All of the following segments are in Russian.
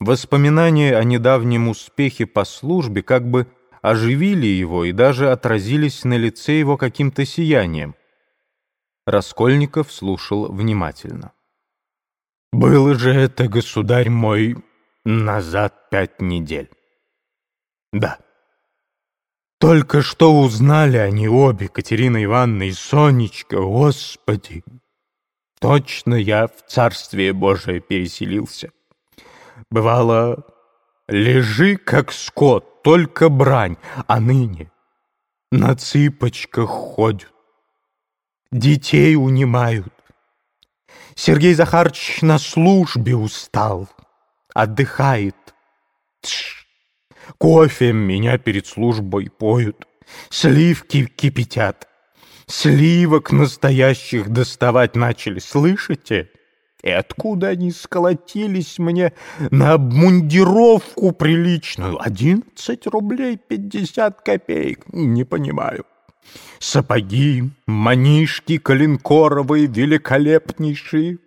Воспоминания о недавнем успехе по службе как бы оживили его и даже отразились на лице его каким-то сиянием. Раскольников слушал внимательно. «Было же это, государь мой, назад пять недель». «Да». Только что узнали они обе, Катерина Ивановна и Сонечка, Господи! Точно я в Царствие Божие переселился. Бывало, лежи, как скот, только брань, а ныне на цыпочках ходят, детей унимают. Сергей Захарович на службе устал, отдыхает. Тш, кофе меня перед службой поют, сливки кипятят. Сливок настоящих доставать начали, слышите? И откуда они сколотились мне на обмундировку приличную? Одиннадцать рублей пятьдесят копеек. Не понимаю. Сапоги, манишки коленкоровые, великолепнейшие,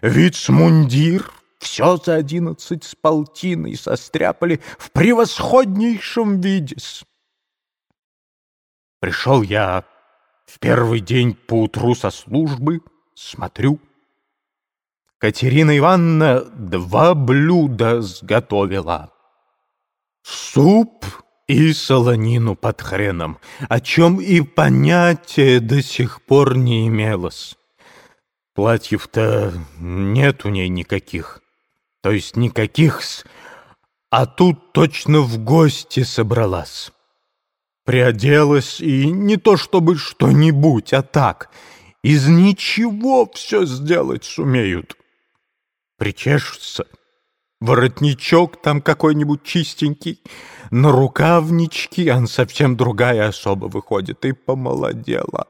вицмундир — все за одиннадцать с полтиной состряпали в превосходнейшем виде. Пришел я в первый день поутру со службы, смотрю — Катерина Ивановна два блюда сготовила. Суп и солонину под хреном, о чем и понятия до сих пор не имелось. Платьев-то нет у ней никаких, то есть никаких-с, а тут точно в гости собралась. Приоделась, и не то чтобы что-нибудь, а так, из ничего все сделать сумеют причешутся. Воротничок там какой-нибудь чистенький, на рукавнички, он совсем другая особа выходит, и помолодела,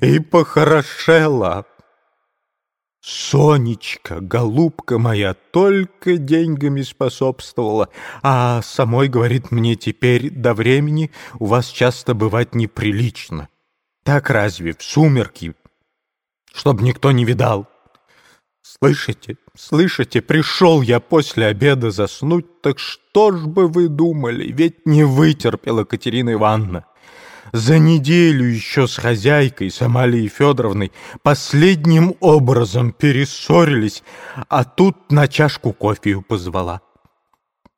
и похорошела. Сонечка, голубка моя, только деньгами способствовала, а самой, говорит мне, теперь до времени у вас часто бывать неприлично. Так разве в сумерки, чтоб никто не видал? Слышите, слышите, пришел я после обеда заснуть, так что ж бы вы думали, ведь не вытерпела Катерина Ивановна. За неделю еще с хозяйкой, с Амалией Федоровной, последним образом перессорились, а тут на чашку кофею позвала.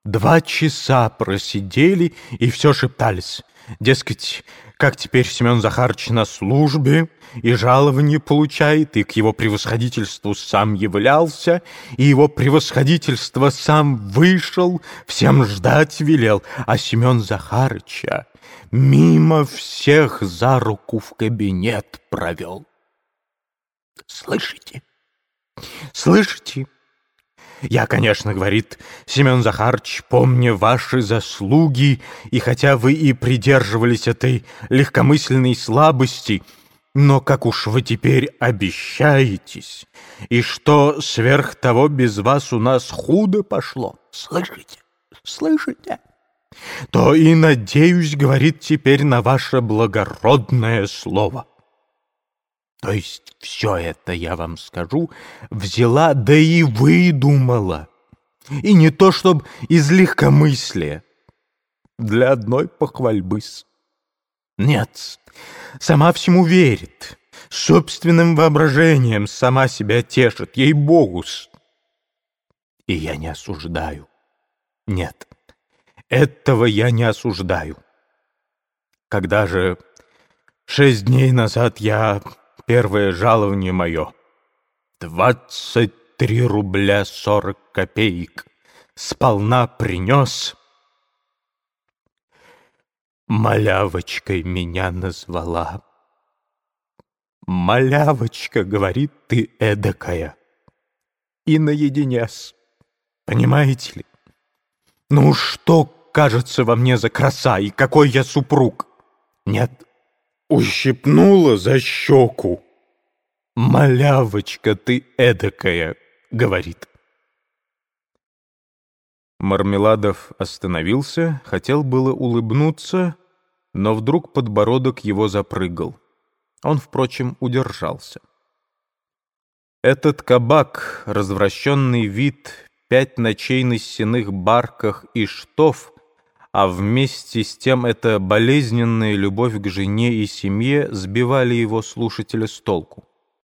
Два часа просидели и все шептались. Дескать, как теперь Семен Захарович на службе, и жалование получает, и к его превосходительству сам являлся, и его превосходительство сам вышел, всем ждать велел, а Семен Захарыча мимо всех за руку в кабинет провел. Слышите? Слышите? Я, конечно, говорит, Семен Захарович, помня ваши заслуги, и хотя вы и придерживались этой легкомысленной слабости, но как уж вы теперь обещаетесь, и что сверх того без вас у нас худо пошло, слышите, слышите? То и надеюсь, говорит теперь на ваше благородное слово. То есть все это, я вам скажу, взяла, да и выдумала. И не то, чтоб из легкомыслия, для одной похвальбы-с. Нет, сама всему верит, собственным воображением сама себя тешит, ей-богу-с. И я не осуждаю. Нет, этого я не осуждаю. Когда же шесть дней назад я первое жалование мое. Двадцать три рубля сорок копеек. Сполна принес. Малявочкой меня назвала. Малявочка, говорит, ты эдакая. И наедине с. Понимаете ли? Ну что кажется во мне за краса и какой я супруг? Нет, ущипнула за щеку. «Малявочка ты эдакая», — говорит. Мармеладов остановился, хотел было улыбнуться, но вдруг подбородок его запрыгал. Он, впрочем, удержался. Этот кабак, развращенный вид, пять ночей на стенных барках и штоф, а вместе с тем эта болезненная любовь к жене и семье сбивали его слушателя с толку.